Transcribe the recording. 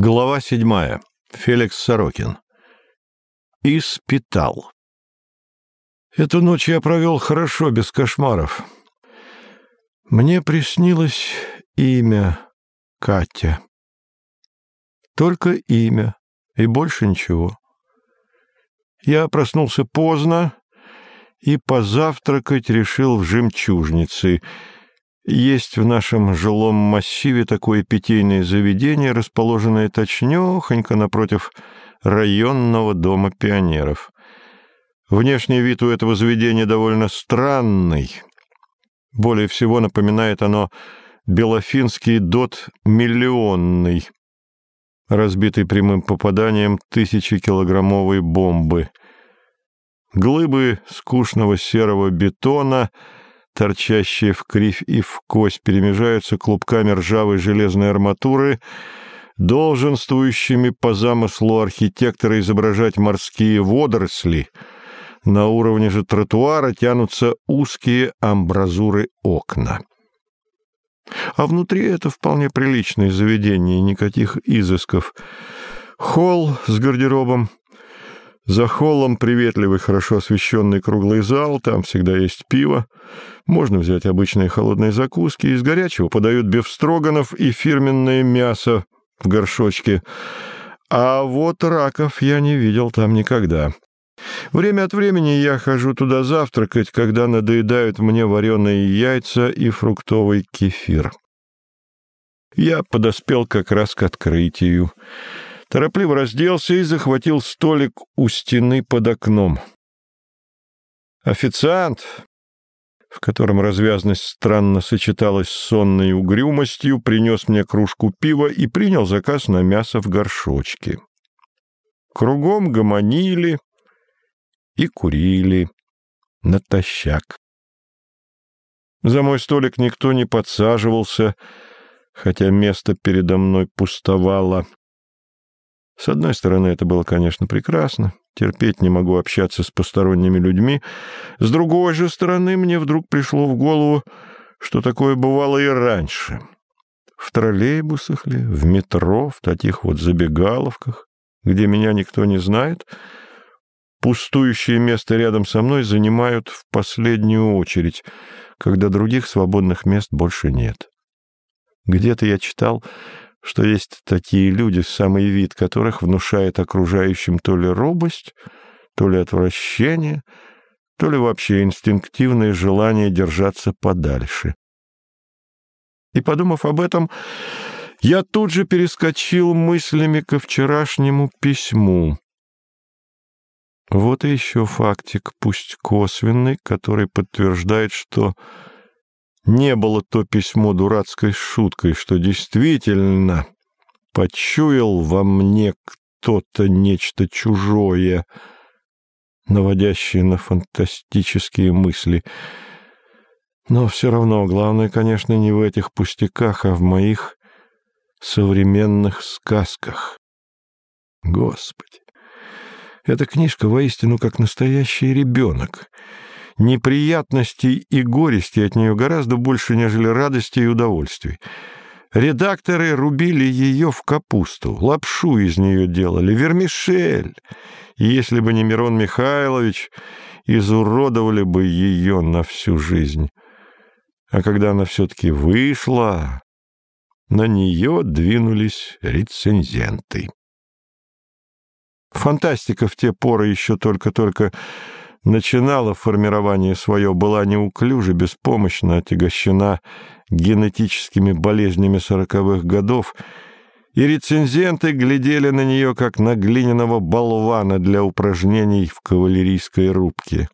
Глава седьмая. Феликс Сорокин. Испитал. Эту ночь я провел хорошо, без кошмаров. Мне приснилось имя Катя. Только имя и больше ничего. Я проснулся поздно и позавтракать решил в жемчужнице — есть в нашем жилом массиве такое питейное заведение, расположенное точнёхонько напротив районного дома пионеров. Внешний вид у этого заведения довольно странный. Более всего напоминает оно белофинский дот миллионный, разбитый прямым попаданием тысячекилограммовой бомбы. Глыбы скучного серого бетона — торчащие в кривь и в кость, перемежаются клубками ржавой железной арматуры, долженствующими по замыслу архитектора изображать морские водоросли. На уровне же тротуара тянутся узкие амбразуры окна. А внутри это вполне приличное заведение, никаких изысков. Холл с гардеробом, за холлом приветливый, хорошо освещенный круглый зал, там всегда есть пиво. Можно взять обычные холодные закуски, из горячего подают бефстроганов и фирменное мясо в горшочке. А вот раков я не видел там никогда. Время от времени я хожу туда завтракать, когда надоедают мне вареные яйца и фруктовый кефир. Я подоспел как раз к открытию торопливо разделся и захватил столик у стены под окном. Официант, в котором развязность странно сочеталась с сонной угрюмостью, принес мне кружку пива и принял заказ на мясо в горшочке. Кругом гомонили и курили натощак. За мой столик никто не подсаживался, хотя место передо мной пустовало. С одной стороны, это было, конечно, прекрасно. Терпеть не могу общаться с посторонними людьми. С другой же стороны, мне вдруг пришло в голову, что такое бывало и раньше. В троллейбусах ли, в метро, в таких вот забегаловках, где меня никто не знает, пустующее место рядом со мной занимают в последнюю очередь, когда других свободных мест больше нет. Где-то я читал, что есть такие люди, самый вид которых внушает окружающим то ли робость, то ли отвращение, то ли вообще инстинктивное желание держаться подальше. И, подумав об этом, я тут же перескочил мыслями ко вчерашнему письму. Вот и еще фактик, пусть косвенный, который подтверждает, что не было то письмо дурацкой шуткой, что действительно почуял во мне кто-то нечто чужое, наводящее на фантастические мысли. Но все равно главное, конечно, не в этих пустяках, а в моих современных сказках. Господи! Эта книжка воистину как настоящий ребенок — Неприятностей и горести от нее гораздо больше, нежели радости и удовольствий. Редакторы рубили ее в капусту, лапшу из нее делали, вермишель. И если бы не Мирон Михайлович, изуродовали бы ее на всю жизнь. А когда она все-таки вышла, на нее двинулись рецензенты. Фантастика в те поры еще только-только начинала формирование свое, была неуклюже, беспомощно отягощена генетическими болезнями сороковых годов, и рецензенты глядели на нее, как на глиняного болвана для упражнений в кавалерийской рубке.